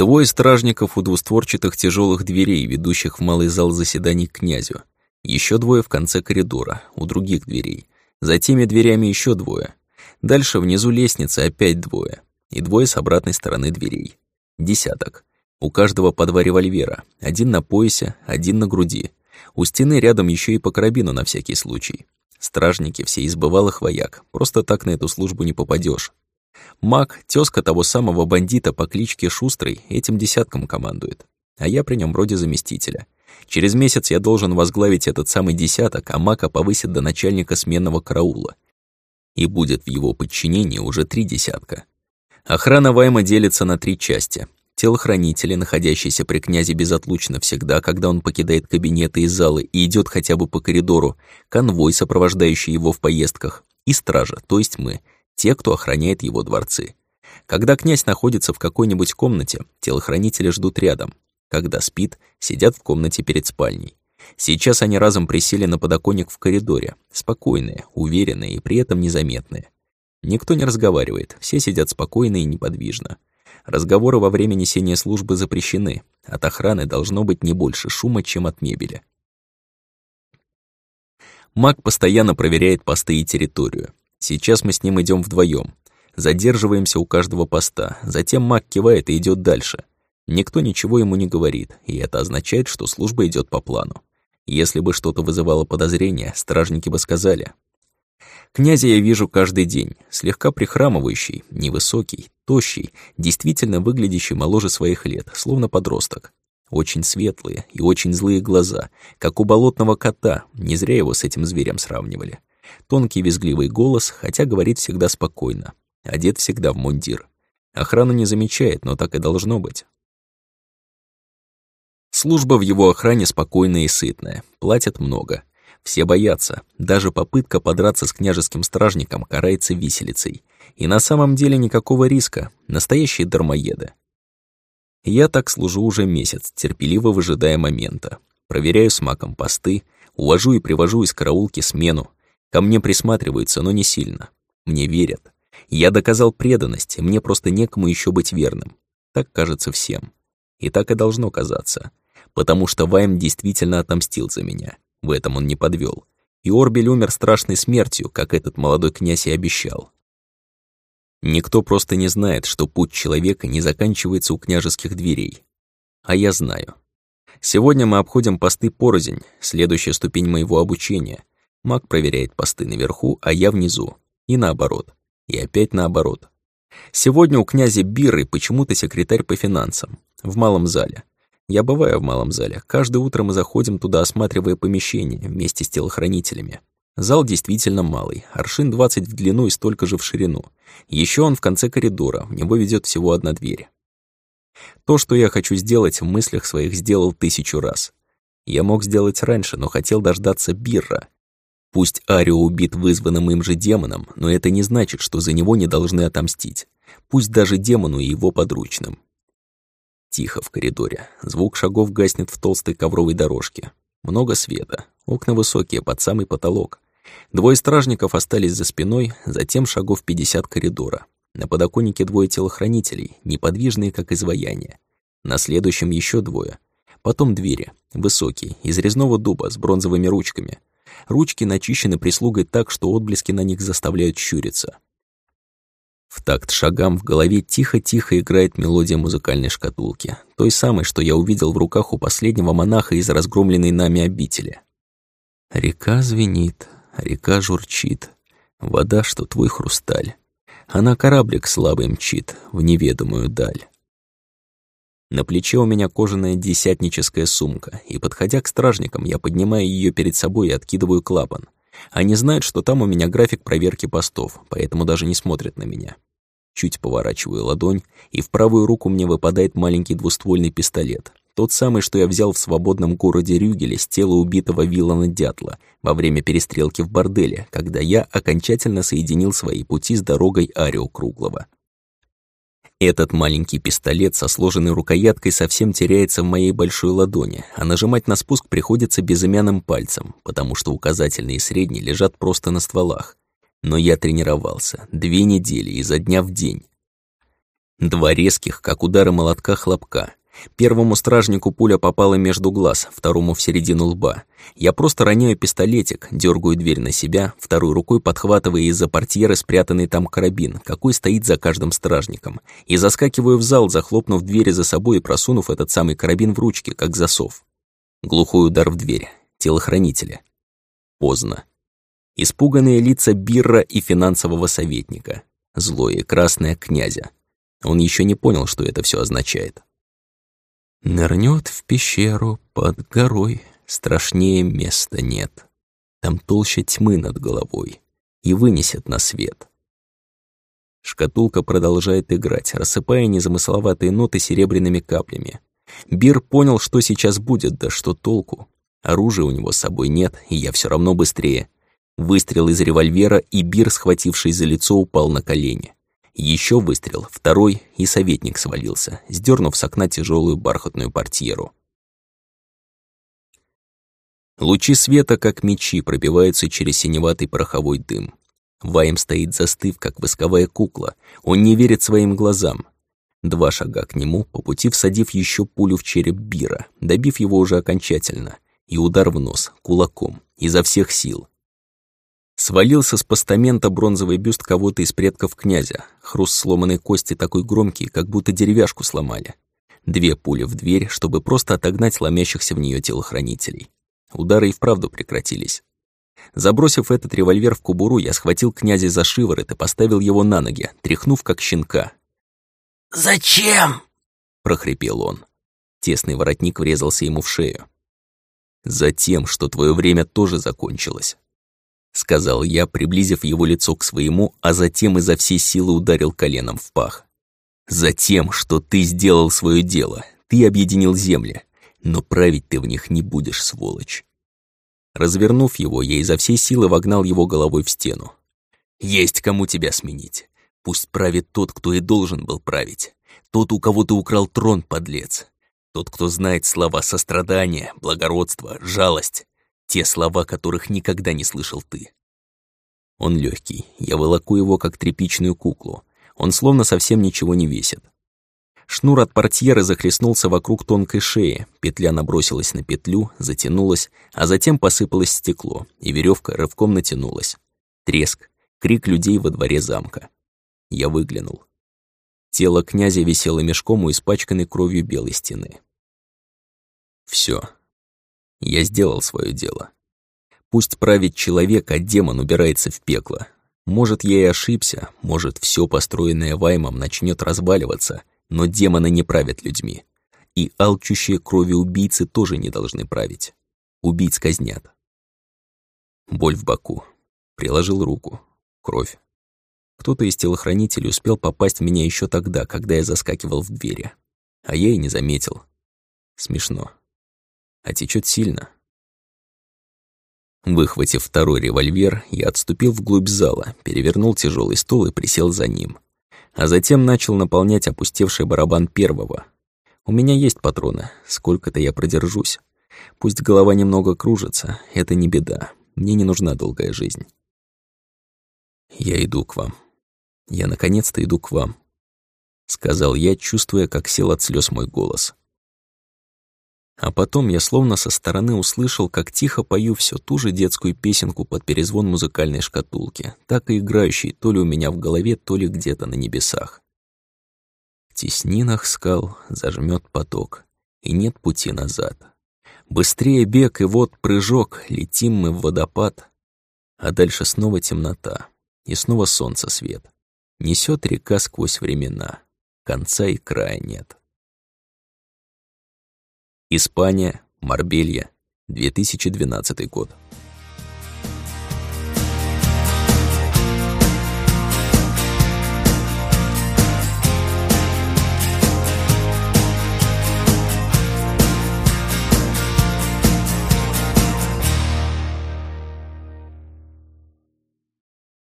Двое стражников у двустворчатых тяжелых дверей, ведущих в малый зал заседаний к князю. Еще двое в конце коридора, у других дверей. За теми дверями еще двое. Дальше внизу лестницы опять двое. И двое с обратной стороны дверей. Десяток. У каждого по два револьвера. Один на поясе, один на груди. У стены рядом еще и по карабину на всякий случай. Стражники все из бывалых вояк. Просто так на эту службу не попадешь. Маг, тезка того самого бандита по кличке Шустрый, этим десятком командует. А я при нем вроде заместителя. Через месяц я должен возглавить этот самый десяток, а Мака повысит до начальника сменного караула. И будет в его подчинении уже три десятка. Охрана Вайма делится на три части. Телохранители, находящиеся при князе безотлучно всегда, когда он покидает кабинеты и залы и идет хотя бы по коридору, конвой, сопровождающий его в поездках, и стража, то есть мы, те, кто охраняет его дворцы. Когда князь находится в какой-нибудь комнате, телохранители ждут рядом. Когда спит, сидят в комнате перед спальней. Сейчас они разом присели на подоконник в коридоре, спокойные, уверенные и при этом незаметные. Никто не разговаривает, все сидят спокойно и неподвижно. Разговоры во время несения службы запрещены. От охраны должно быть не больше шума, чем от мебели. Маг постоянно проверяет посты и территорию. Сейчас мы с ним идем вдвоем. Задерживаемся у каждого поста. Затем маг кивает и идет дальше. Никто ничего ему не говорит, и это означает, что служба идет по плану. Если бы что-то вызывало подозрения, стражники бы сказали, Князя я вижу каждый день, слегка прихрамывающий, невысокий, тощий, действительно выглядящий моложе своих лет, словно подросток. Очень светлые и очень злые глаза, как у болотного кота, не зря его с этим зверем сравнивали. Тонкий визгливый голос, хотя говорит всегда спокойно. Одет всегда в мундир. Охрану не замечает, но так и должно быть. Служба в его охране спокойная и сытная, платят много. Все боятся. Даже попытка подраться с княжеским стражником карается виселицей. И на самом деле никакого риска. Настоящие дармоеды. Я так служу уже месяц, терпеливо выжидая момента. Проверяю с маком посты, увожу и привожу из караулки смену. Ко мне присматриваются, но не сильно. Мне верят. Я доказал преданность, мне просто некому еще быть верным. Так кажется всем. И так и должно казаться. Потому что Вайм действительно отомстил за меня. В этом он не подвел. И Орбель умер страшной смертью, как этот молодой князь и обещал. Никто просто не знает, что путь человека не заканчивается у княжеских дверей. А я знаю. Сегодня мы обходим посты порознь, следующая ступень моего обучения. Маг проверяет посты наверху, а я внизу. И наоборот. И опять наоборот. Сегодня у князя Биры почему-то секретарь по финансам. В малом зале. Я бываю в малом зале. Каждое утро мы заходим туда, осматривая помещение вместе с телохранителями. Зал действительно малый, аршин 20 в длину и столько же в ширину. Еще он в конце коридора, в него ведет всего одна дверь. То, что я хочу сделать, в мыслях своих сделал тысячу раз. Я мог сделать раньше, но хотел дождаться Бирра. Пусть Арио убит вызванным им же демоном, но это не значит, что за него не должны отомстить. Пусть даже демону и его подручным. Тихо в коридоре. Звук шагов гаснет в толстой ковровой дорожке. Много света. Окна высокие, под самый потолок. Двое стражников остались за спиной, затем шагов 50 коридора. На подоконнике двое телохранителей, неподвижные, как изваяние. На следующем еще двое. Потом двери, высокие, из резного дуба, с бронзовыми ручками. Ручки начищены прислугой так, что отблески на них заставляют щуриться. В такт шагам в голове тихо-тихо играет мелодия музыкальной шкатулки, той самой, что я увидел в руках у последнего монаха из разгромленной нами обители. Река звенит, река журчит, вода, что твой хрусталь. Она кораблик слабый мчит в неведомую даль. На плече у меня кожаная десятническая сумка, и, подходя к стражникам, я поднимаю ее перед собой и откидываю клапан — они знают, что там у меня график проверки постов, поэтому даже не смотрят на меня. Чуть поворачиваю ладонь, и в правую руку мне выпадает маленький двуствольный пистолет. Тот самый, что я взял в свободном городе Рюгеле с тела убитого Вилана Дятла во время перестрелки в борделе, когда я окончательно соединил свои пути с дорогой Арио Круглого. Этот маленький пистолет со сложенной рукояткой совсем теряется в моей большой ладони, а нажимать на спуск приходится безымянным пальцем, потому что указательный и средний лежат просто на стволах. Но я тренировался две недели изо дня в день. Два резких, как удары молотка, хлопка. Первому стражнику пуля попала между глаз, второму в середину лба. Я просто роняю пистолетик, дергаю дверь на себя, второй рукой подхватывая из-за портьеры спрятанный там карабин, какой стоит за каждым стражником, и заскакиваю в зал, захлопнув двери за собой и просунув этот самый карабин в ручки, как засов. Глухой удар в дверь. Телохранителя. Поздно. Испуганные лица Бирра и финансового советника. Злое и красное князя. Он еще не понял, что это все означает. Нырнет в пещеру под горой, страшнее места нет. Там толще тьмы над головой и вынесет на свет. Шкатулка продолжает играть, рассыпая незамысловатые ноты серебряными каплями. Бир понял, что сейчас будет, да что толку. Оружия у него с собой нет, и я все равно быстрее. Выстрел из револьвера, и Бир, схвативший за лицо, упал на колени. Еще выстрел, второй, и советник свалился, сдернув с окна тяжелую бархатную портьеру. Лучи света, как мечи, пробиваются через синеватый пороховой дым. Вайм стоит застыв, как восковая кукла. Он не верит своим глазам. Два шага к нему, по пути всадив еще пулю в череп Бира, добив его уже окончательно, и удар в нос, кулаком, изо всех сил. Свалился с постамента бронзовый бюст кого-то из предков князя. Хруст сломанной кости такой громкий, как будто деревяшку сломали. Две пули в дверь, чтобы просто отогнать ломящихся в нее телохранителей. Удары и вправду прекратились. Забросив этот револьвер в кубуру, я схватил князя за шиворот и поставил его на ноги, тряхнув как щенка. «Зачем?» — прохрипел он. Тесный воротник врезался ему в шею. «Затем, что твое время тоже закончилось. — сказал я, приблизив его лицо к своему, а затем изо всей силы ударил коленом в пах. «Затем, что ты сделал свое дело, ты объединил земли, но править ты в них не будешь, сволочь». Развернув его, я изо всей силы вогнал его головой в стену. «Есть кому тебя сменить. Пусть правит тот, кто и должен был править. Тот, у кого ты украл трон, подлец. Тот, кто знает слова сострадания, благородства, жалость. Те слова, которых никогда не слышал ты. Он легкий, я волоку его, как тряпичную куклу. Он словно совсем ничего не весит. Шнур от портьеры захлестнулся вокруг тонкой шеи, петля набросилась на петлю, затянулась, а затем посыпалось стекло, и веревка рывком натянулась. Треск, крик людей во дворе замка. Я выглянул. Тело князя висело мешком у испачканной кровью белой стены. Все. Я сделал свое дело. Пусть правит человек, а демон убирается в пекло. Может, я и ошибся, может, все построенное Ваймом начнет разваливаться, но демоны не правят людьми. И алчущие крови убийцы тоже не должны править. Убийц казнят. Боль в боку. Приложил руку. Кровь. Кто-то из телохранителей успел попасть в меня еще тогда, когда я заскакивал в двери. А я и не заметил. Смешно а течет сильно. Выхватив второй револьвер, я отступил вглубь зала, перевернул тяжелый стол и присел за ним. А затем начал наполнять опустевший барабан первого. У меня есть патроны, сколько-то я продержусь. Пусть голова немного кружится, это не беда. Мне не нужна долгая жизнь. Я иду к вам. Я наконец-то иду к вам. Сказал я, чувствуя, как сел от слез мой голос. А потом я словно со стороны услышал, как тихо пою всю ту же детскую песенку под перезвон музыкальной шкатулки, так и играющей то ли у меня в голове, то ли где-то на небесах. В теснинах скал зажмет поток, и нет пути назад. Быстрее бег, и вот прыжок, летим мы в водопад. А дальше снова темнота, и снова солнце свет. Несет река сквозь времена, конца и края нет. Испания, Марбелья, 2012 год.